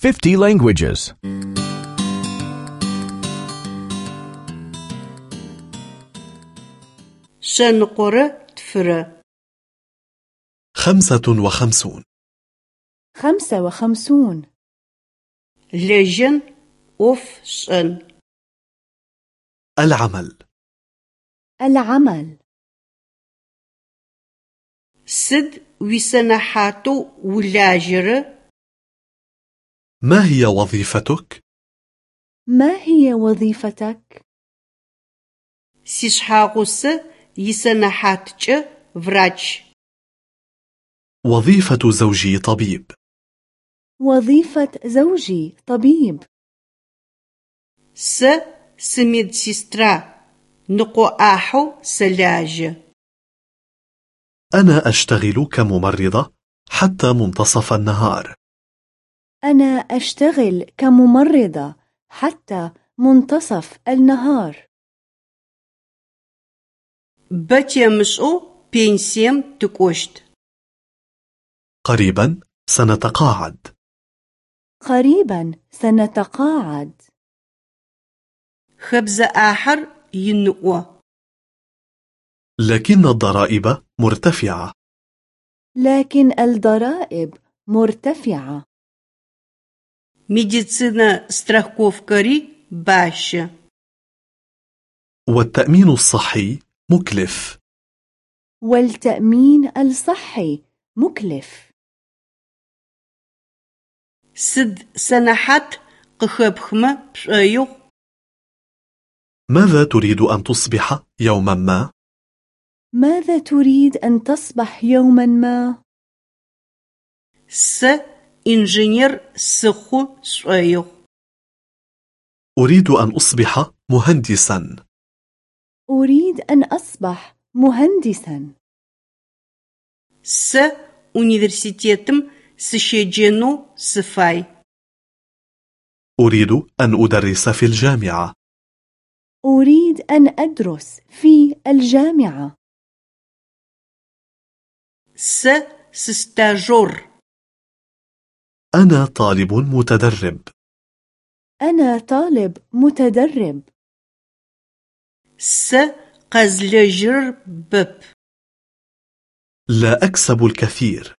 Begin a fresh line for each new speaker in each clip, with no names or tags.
50 languages.
شنقرة
تفرة. 55
خمسة وخمسون.
لجن أوف شن.
العمل.
العمل.
سد وسنحاتو ولاجرة.
ما هي وظيفتك؟
ما هي وظيفتك؟
سيشحاقوس يسنحاتج فراج
وظيفة زوجي طبيب.
وظيفة زوجي طبيب.
س سميد سيسترا نقو آحو سلاج
أنا أشتغل كممرضة حتى منتصف النهار.
أنا أشتغل كممرضة حتى منتصف النهار.
بتمشوا بينسيم تكوشت.
قريبا سنتقاعد.
قريبا سنتقاعد.
خبز آخر ينقو.
لكن الضرائب مرتفعة.
لكن الضرائب مرتفعة.
Медицинэ страховкэри бащэ.
والتأمين الصحي مكلف
والتأمين الصحي مكلف
Сыд сэнэхьат къыхэпхмэ пшӏоигъу?
ماذا تريد أن تصبح يوما ما؟
ماذا تريد أن تصبح يوما ما؟
Сэ инженер сыхъу сшӏоигъу.
أريد أن أصبح مهندسا
أريد أن أصبح مهندسا
Сэ университетым сыщеджэнэу сыфай.
أريد أن أدرس في الجامعة
أريد أن أدرس في الجامعة
Сэ сыстажёр.
أنا طالب متدرب.
أنا طالب متدرب.
س قزلجر بب.
لا أكسب الكثير.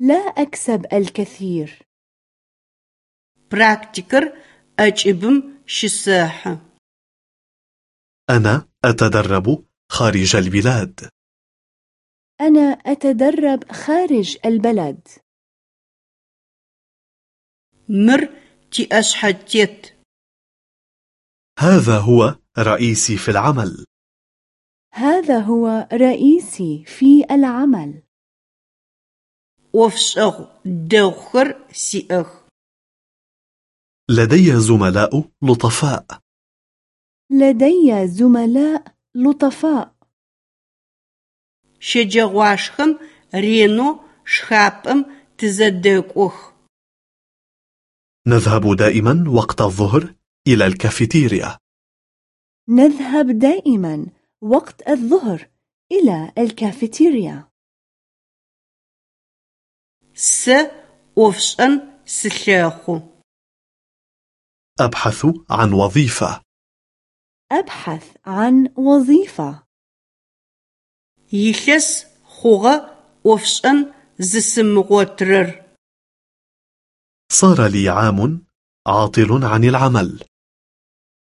لا أكسب الكثير.
براكتيكر أجبم شساحة.
أنا أتدرب خارج البلاد.
أنا أتدرب خارج البلد.
مر تي أشحتيت
هذا هو رئيسي في العمل.
هذا هو رئيسي في العمل.
وفشغ دوخر سيأخ
لدي زملاء لطفاء.
لدي زملاء لطفاء.
شجغواشخم رينو شخابم تزدقوخ.
نذهب دائما وقت الظهر إلى الكافيتيريا.
نذهب دائما وقت الظهر إلى الكافيتيريا.
س أوفشن سلخو
أبحث عن وظيفة
أبحث عن وظيفة
يلس خوغ أوفشن زسمغوترر
صار لي عام عاطل عن العمل.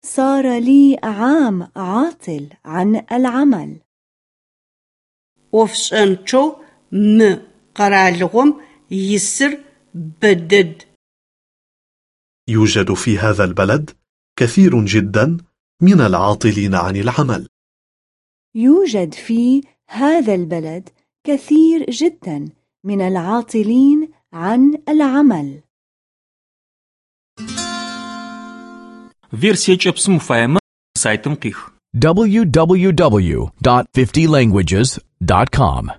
صار لي عام عاطل عن العمل.
وفشانچو م قرالغم يسر بدد.
يوجد في هذا البلد كثير جدا من العاطلين عن العمل.
يوجد في هذا البلد كثير جدا من العاطلين عن العمل.
Версия кӏэпсым уфаемэ сайтым къих.
www.50languages.com